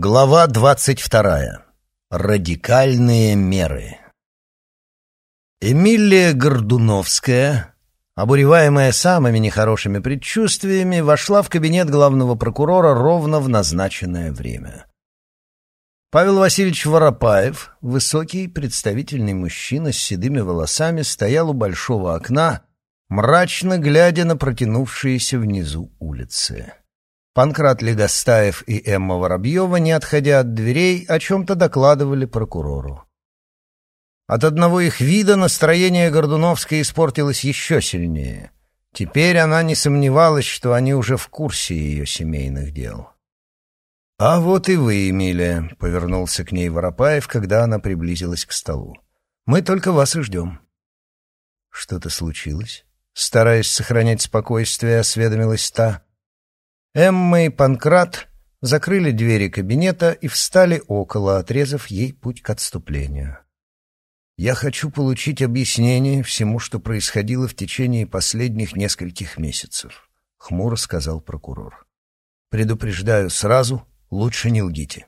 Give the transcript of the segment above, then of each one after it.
Глава двадцать вторая. Радикальные меры. Эмилия Гордуновская, обуреваемая самыми нехорошими предчувствиями, вошла в кабинет главного прокурора ровно в назначенное время. Павел Васильевич Воропаев, высокий, представительный мужчина с седыми волосами, стоял у большого окна, мрачно глядя на протянувшиеся внизу улицы. Панкрат Легостаев и Эмма Воробьева, не отходя от дверей, о чем-то докладывали прокурору. От одного их вида настроение Гордуновской испортилось еще сильнее. Теперь она не сомневалась, что они уже в курсе ее семейных дел. «А вот и вы, Эмилия», — повернулся к ней Воропаев, когда она приблизилась к столу. «Мы только вас и ждем». «Что-то случилось?» Стараясь сохранять спокойствие, осведомилась та. Эмма и Панкрат закрыли двери кабинета и встали около, отрезав ей путь к отступлению. «Я хочу получить объяснение всему, что происходило в течение последних нескольких месяцев», — хмуро сказал прокурор. «Предупреждаю сразу, лучше не лгите».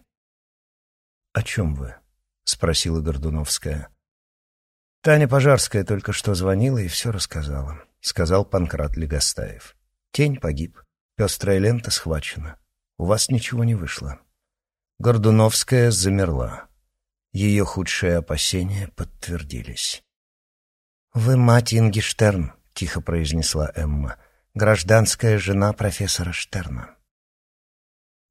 «О чем вы?» — спросила Гордуновская. «Таня Пожарская только что звонила и все рассказала», — сказал Панкрат Легостаев. «Тень погиб. Пестрая лента схвачена. У вас ничего не вышло. Гордуновская замерла. Ее худшие опасения подтвердились. «Вы мать Инги Штерн», — тихо произнесла Эмма, — «гражданская жена профессора Штерна».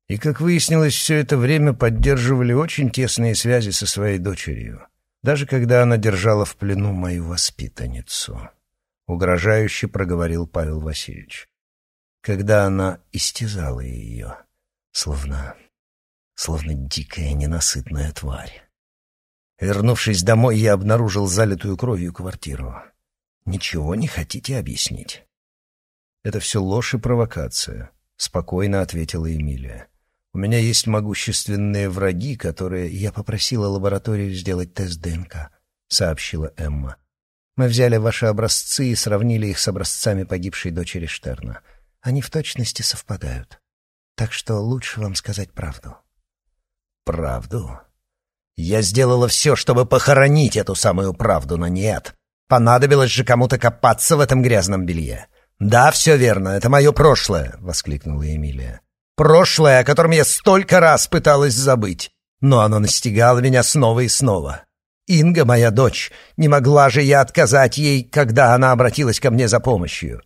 И, как выяснилось, все это время поддерживали очень тесные связи со своей дочерью, даже когда она держала в плену мою воспитанницу. Угрожающе проговорил Павел Васильевич когда она истязала ее, словно... словно дикая ненасытная тварь. Вернувшись домой, я обнаружил залитую кровью квартиру. Ничего не хотите объяснить? Это все ложь и провокация, спокойно ответила Эмилия. У меня есть могущественные враги, которые... Я попросила лабораторию сделать тест ДНК, сообщила Эмма. Мы взяли ваши образцы и сравнили их с образцами погибшей дочери Штерна. Они в точности совпадают. Так что лучше вам сказать правду. Правду? Я сделала все, чтобы похоронить эту самую правду, но нет. Понадобилось же кому-то копаться в этом грязном белье. Да, все верно, это мое прошлое, воскликнула Эмилия. Прошлое, о котором я столько раз пыталась забыть. Но оно настигало меня снова и снова. Инга, моя дочь, не могла же я отказать ей, когда она обратилась ко мне за помощью.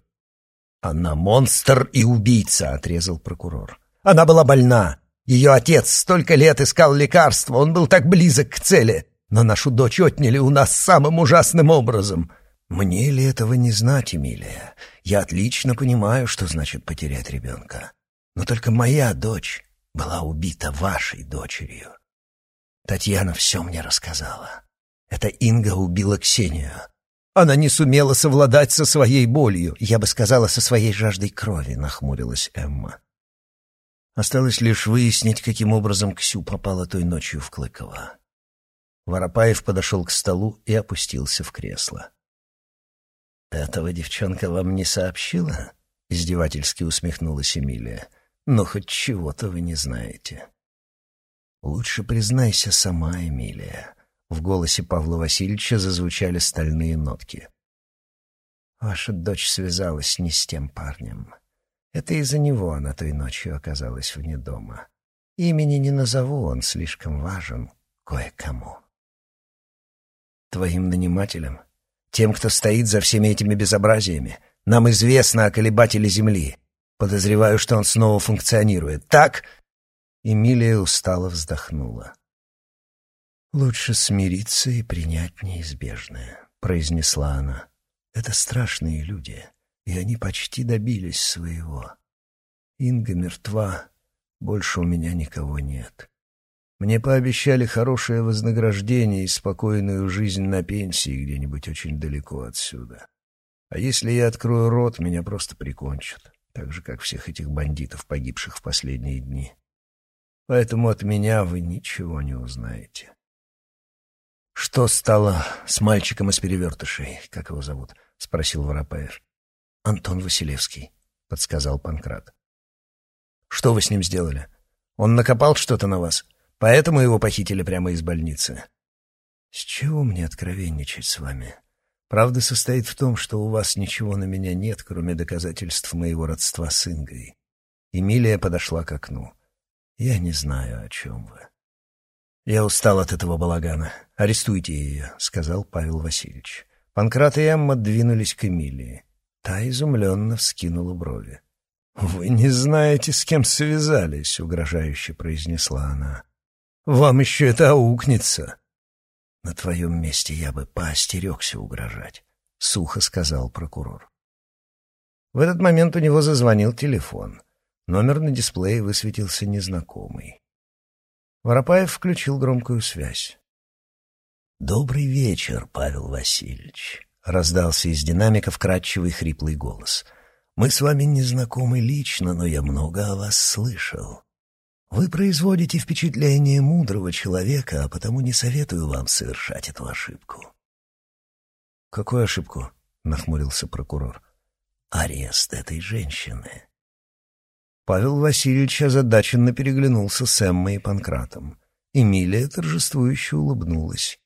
«Она монстр и убийца», — отрезал прокурор. «Она была больна. Ее отец столько лет искал лекарства, он был так близок к цели. Но нашу дочь отняли у нас самым ужасным образом». «Мне ли этого не знать, Эмилия? Я отлично понимаю, что значит потерять ребенка. Но только моя дочь была убита вашей дочерью. Татьяна все мне рассказала. Это Инга убила Ксению. Она не сумела совладать со своей болью, я бы сказала, со своей жаждой крови, нахмурилась Эмма. Осталось лишь выяснить, каким образом Ксю попала той ночью в Клыково. Воропаев подошел к столу и опустился в кресло. «Этого девчонка вам не сообщила?» — издевательски усмехнулась Эмилия. «Но хоть чего-то вы не знаете». «Лучше признайся сама, Эмилия. В голосе Павла Васильевича зазвучали стальные нотки. «Ваша дочь связалась не с тем парнем. Это из-за него она той ночью оказалась вне дома. Имени не назову, он слишком важен кое-кому». «Твоим нанимателем? Тем, кто стоит за всеми этими безобразиями? Нам известно о колебателе Земли. Подозреваю, что он снова функционирует. Так?» Эмилия устало вздохнула. «Лучше смириться и принять неизбежное», — произнесла она. «Это страшные люди, и они почти добились своего. Инга мертва, больше у меня никого нет. Мне пообещали хорошее вознаграждение и спокойную жизнь на пенсии где-нибудь очень далеко отсюда. А если я открою рот, меня просто прикончат, так же, как всех этих бандитов, погибших в последние дни. Поэтому от меня вы ничего не узнаете». «Что стало с мальчиком из перевертышей? Как его зовут?» — спросил Воропаев. «Антон Василевский», — подсказал Панкрат. «Что вы с ним сделали?» Он накопал что-то на вас, поэтому его похитили прямо из больницы. С чего мне откровенничать с вами? Правда состоит в том, что у вас ничего на меня нет, кроме доказательств моего родства с Ингой. Эмилия подошла к окну. Я не знаю, о чем вы. Я устал от этого балагана. Арестуйте ее, сказал Павел Васильевич. Панкрат и Эмма двинулись к Эмилии. Та изумленно вскинула брови. «Вы не знаете, с кем связались», — угрожающе произнесла она. «Вам еще это аукнется». «На твоем месте я бы поостерегся угрожать», — сухо сказал прокурор. В этот момент у него зазвонил телефон. Номер на дисплее высветился незнакомый. Воропаев включил громкую связь. «Добрый вечер, Павел Васильевич», — раздался из динамика вкрадчивый хриплый голос — мы с вами не знакомы лично, но я много о вас слышал. Вы производите впечатление мудрого человека, а потому не советую вам совершать эту ошибку». «Какую ошибку?» — нахмурился прокурор. «Арест этой женщины». Павел Васильевич озадаченно переглянулся с Эммой и Панкратом. Эмилия торжествующе улыбнулась.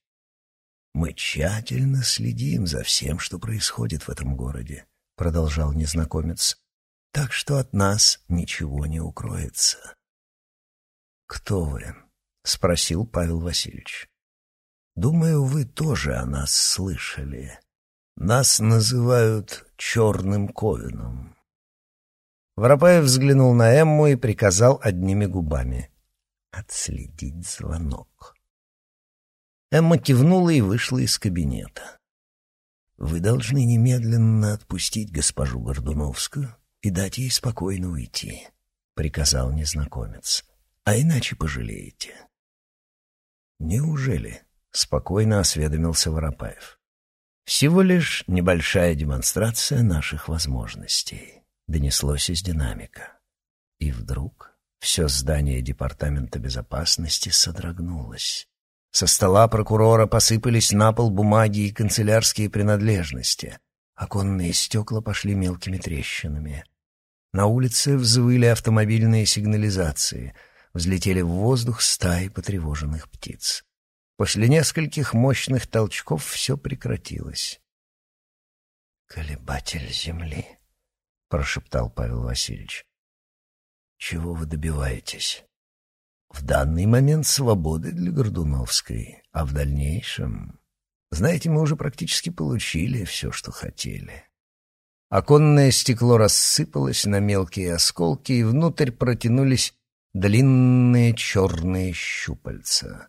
«Мы тщательно следим за всем, что происходит в этом городе продолжал незнакомец. Так что от нас ничего не укроется. Кто вы? спросил Павел Васильевич. Думаю, вы тоже о нас слышали. Нас называют черным ковином. Воропаев взглянул на Эмму и приказал одними губами отследить звонок. Эмма кивнула и вышла из кабинета. Вы должны немедленно отпустить госпожу Гордуновскую и дать ей спокойно уйти, — приказал незнакомец. А иначе пожалеете. Неужели? — спокойно осведомился Воропаев. Всего лишь небольшая демонстрация наших возможностей, — донеслось из динамика. И вдруг все здание Департамента безопасности содрогнулось. Со стола прокурора посыпались на пол бумаги и канцелярские принадлежности. Оконные стекла пошли мелкими трещинами. На улице взвыли автомобильные сигнализации. Взлетели в воздух стаи потревоженных птиц. После нескольких мощных толчков все прекратилось. «Колебатель земли», — прошептал Павел Васильевич. «Чего вы добиваетесь?» В данный момент свободы для Гордуновской, а в дальнейшем... Знаете, мы уже практически получили все, что хотели. Оконное стекло рассыпалось на мелкие осколки, и внутрь протянулись длинные черные щупальца.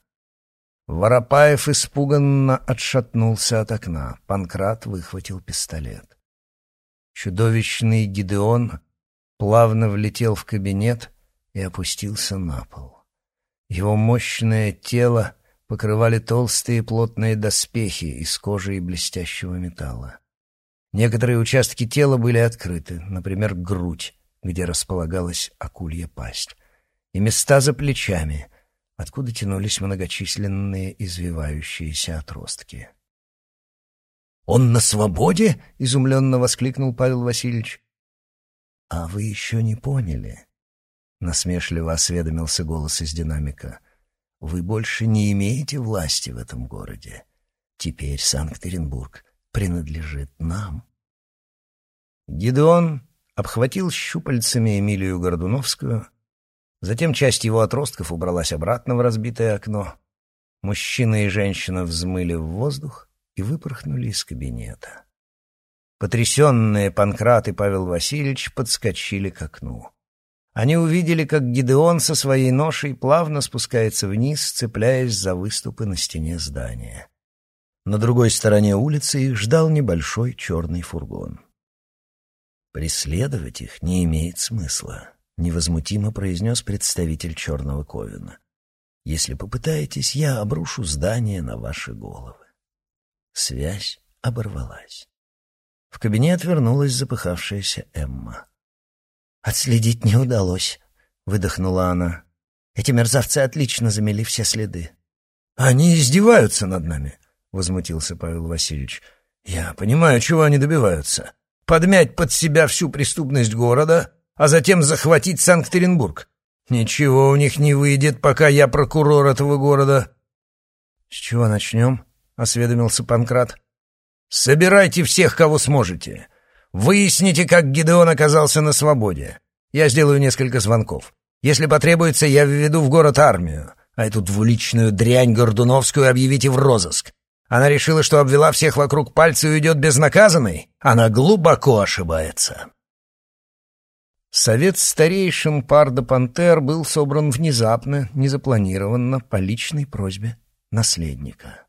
Воропаев испуганно отшатнулся от окна. Панкрат выхватил пистолет. Чудовищный Гидеон плавно влетел в кабинет и опустился на пол. Его мощное тело покрывали толстые плотные доспехи из кожи и блестящего металла. Некоторые участки тела были открыты, например, грудь, где располагалась акулья пасть, и места за плечами, откуда тянулись многочисленные извивающиеся отростки. «Он на свободе?» — изумленно воскликнул Павел Васильевич. «А вы еще не поняли?» — насмешливо осведомился голос из динамика. «Вы больше не имеете власти в этом городе. Теперь Санкт-Петербург принадлежит нам». Гидеон обхватил щупальцами Эмилию Гордуновскую, затем часть его отростков убралась обратно в разбитое окно. Мужчина и женщина взмыли в воздух и выпорхнули из кабинета. Потрясенные Панкрат и Павел Васильевич подскочили к окну. Они увидели, как Гидеон со своей ношей плавно спускается вниз, цепляясь за выступы на стене здания. На другой стороне улицы их ждал небольшой черный фургон. «Преследовать их не имеет смысла», — невозмутимо произнес представитель черного ковина. «Если попытаетесь, я обрушу здание на ваши головы». Связь оборвалась. В кабинет вернулась запыхавшаяся Эмма. «Отследить не удалось», — выдохнула она. «Эти мерзавцы отлично замели все следы». «Они издеваются над нами», — возмутился Павел Васильевич. «Я понимаю, чего они добиваются. Подмять под себя всю преступность города, а затем захватить Санкт-Петербург. Ничего у них не выйдет, пока я прокурор этого города. С чего начнем? осведомился Панкрат. Собирайте всех, кого сможете. Выясните, как Гидеон оказался на свободе. Я сделаю несколько звонков. Если потребуется, я введу в город армию. А эту двуличную дрянь Гордуновскую объявите в розыск. Она решила, что обвела всех вокруг пальца и уйдет безнаказанной. Она глубоко ошибается. Совет старейшин Парда Пантер был собран внезапно, незапланированно, по личной просьбе наследника.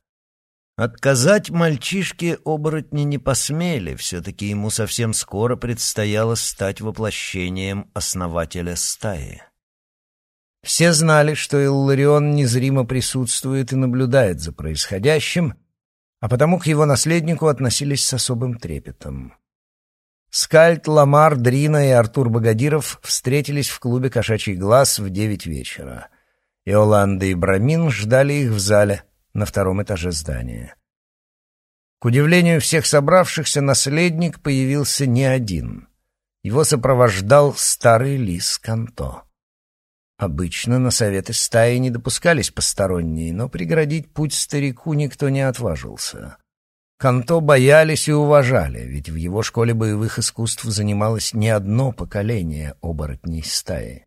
Отказать мальчишке-оборотни не посмели, все-таки ему совсем скоро предстояло стать воплощением основателя стаи. Все знали, что Илларион незримо присутствует и наблюдает за происходящим, а потому к его наследнику относились с особым трепетом. Скальд, Ламар, Дрина и Артур Богодиров встретились в клубе «Кошачий глаз» в девять вечера. Иоланда и Брамин ждали их в зале на втором этаже здания. К удивлению всех собравшихся, наследник появился не один. Его сопровождал старый лис Канто. Обычно на советы стаи не допускались посторонние, но преградить путь старику никто не отважился. Канто боялись и уважали, ведь в его школе боевых искусств занималось не одно поколение оборотней стаи.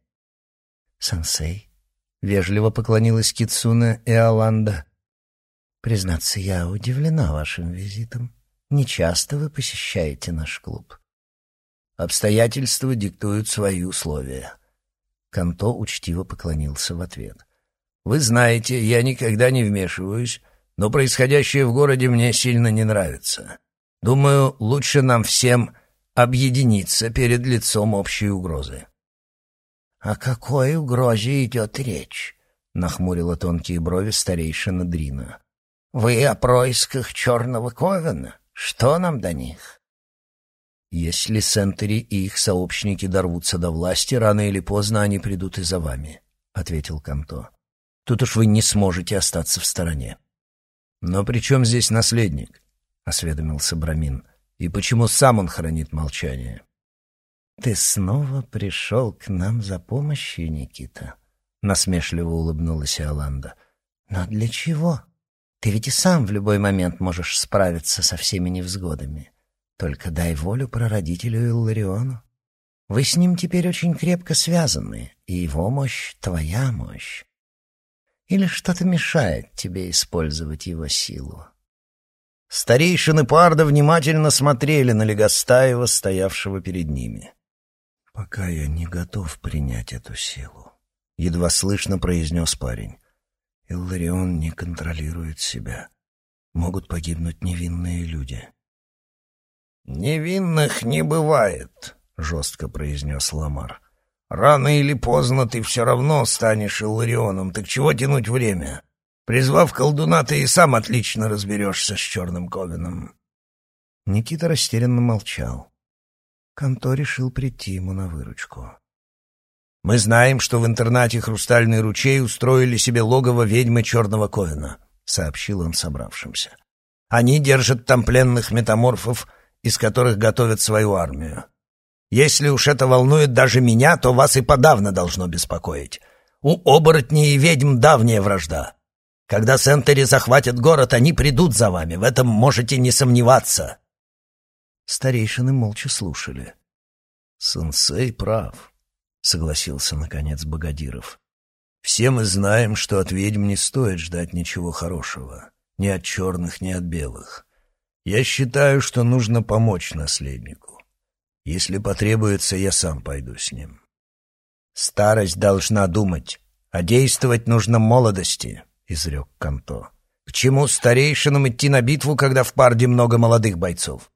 «Сенсей», — вежливо поклонилась Кицуна и Аланда, — «признаться, я удивлена вашим визитом. Нечасто вы посещаете наш клуб». «Обстоятельства диктуют свои условия», Канто учтиво поклонился в ответ. «Вы знаете, я никогда не вмешиваюсь, но происходящее в городе мне сильно не нравится. Думаю, лучше нам всем объединиться перед лицом общей угрозы». «О какой угрозе идет речь?» — нахмурила тонкие брови старейшина Дрина. «Вы о происках черного ковена? Что нам до них?» Если Сентери и их сообщники дорвутся до власти, рано или поздно они придут и за вами, — ответил Канто. Тут уж вы не сможете остаться в стороне. Но при чем здесь наследник? — осведомился Брамин. И почему сам он хранит молчание? Ты снова пришел к нам за помощью, Никита? Насмешливо улыбнулась Иоланда. Но для чего? Ты ведь и сам в любой момент можешь справиться со всеми невзгодами. Только дай волю прародителю Иллариону. Вы с ним теперь очень крепко связаны, и его мощь — твоя мощь. Или что-то мешает тебе использовать его силу?» Старейшины Парда внимательно смотрели на Легостаева, стоявшего перед ними. «Пока я не готов принять эту силу», — едва слышно произнес парень. «Илларион не контролирует себя. Могут погибнуть невинные люди. «Невинных не бывает», — жестко произнес Ламар. «Рано или поздно ты все равно станешь Илларионом, так чего тянуть время? Призвав колдуна, ты и сам отлично разберешься с черным ковеном». Никита растерянно молчал. Канто решил прийти ему на выручку. «Мы знаем, что в интернате «Хрустальный ручей» устроили себе логово ведьмы Черного Ковена», — сообщил он собравшимся. «Они держат там пленных метаморфов из которых готовят свою армию. Если уж это волнует даже меня, то вас и подавно должно беспокоить. У оборотней и ведьм давняя вражда. Когда Сентери захватят город, они придут за вами, в этом можете не сомневаться. Старейшины молча слушали. «Сенсей прав», — согласился, наконец, Богодиров. «Все мы знаем, что от ведьм не стоит ждать ничего хорошего. Ни от черных, ни от белых. Я считаю, что нужно помочь наследнику. Если потребуется, я сам пойду с ним. Старость должна думать, а действовать нужно молодости, — изрек Канто. К чему старейшинам идти на битву, когда в парде много молодых бойцов?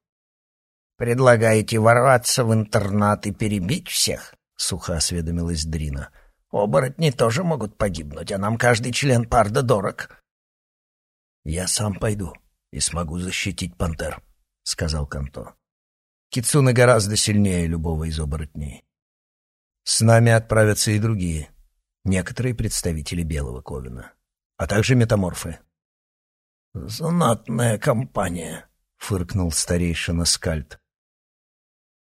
«Предлагаете ворваться в интернат и перебить всех?» — сухо осведомилась Дрина. «Оборотни тоже могут погибнуть, а нам каждый член парда дорог». «Я сам пойду», и смогу защитить пантер», — сказал Канто. «Кицуна гораздо сильнее любого из оборотней. С нами отправятся и другие, некоторые представители Белого Ковина, а также метаморфы». «Знатная компания», — фыркнул старейшина Скальд.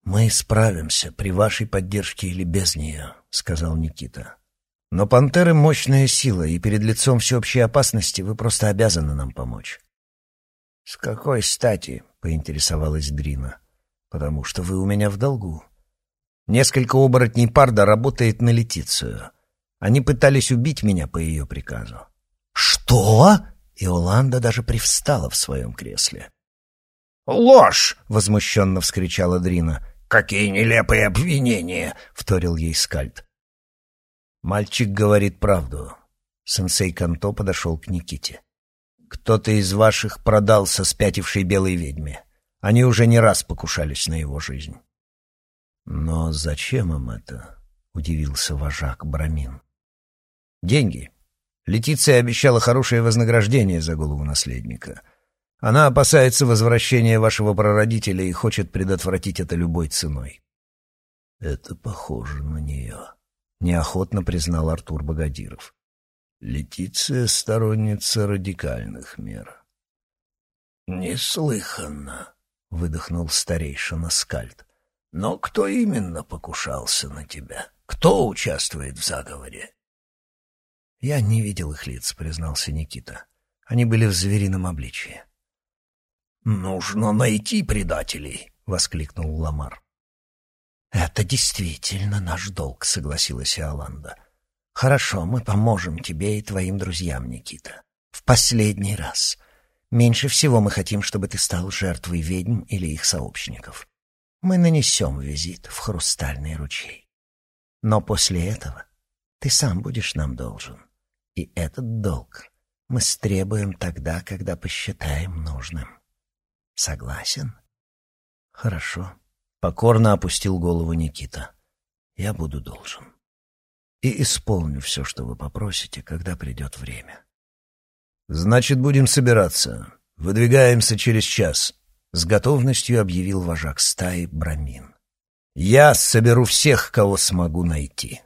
«Мы справимся при вашей поддержке или без нее», — сказал Никита. Но пантеры — мощная сила, и перед лицом всеобщей опасности вы просто обязаны нам помочь. — С какой стати? — поинтересовалась Дрина. — Потому что вы у меня в долгу. Несколько оборотней Парда работает на Летицию. Они пытались убить меня по ее приказу. «Что?» И Оланда даже привстала в своем кресле. «Ложь!» — возмущенно вскричала Дрина. «Какие нелепые обвинения!» — вторил ей Скальд. Мальчик говорит правду. Сенсей Канто подошел к Никите. «Кто-то из ваших продался спятившей белой ведьме. Они уже не раз покушались на его жизнь». «Но зачем им это?» — удивился вожак Брамин. «Деньги. Летиция обещала хорошее вознаграждение за голову наследника. Она опасается возвращения вашего прародителя и хочет предотвратить это любой ценой». «Это похоже на нее», — неохотно признал Артур Богодиров. «Летиция — сторонница радикальных мер». «Неслыханно», — выдохнул старейшина Скальд. Но кто именно покушался на тебя? Кто участвует в заговоре? Я не видел их лиц, признался Никита. Они были в зверином обличье. Нужно найти предателей, воскликнул Ламар. Это действительно наш долг, согласилась Иоланда. Хорошо, мы поможем тебе и твоим друзьям, Никита. В последний раз. Меньше всего мы хотим, чтобы ты стал жертвой ведьм или их сообщников мы нанесем визит в хрустальный ручей. Но после этого ты сам будешь нам должен. И этот долг мы стребуем тогда, когда посчитаем нужным. Согласен? Хорошо. Покорно опустил голову Никита. Я буду должен. И исполню все, что вы попросите, когда придет время. Значит, будем собираться. Выдвигаемся через час. — с готовностью объявил вожак стаи Брамин. «Я соберу всех, кого смогу найти».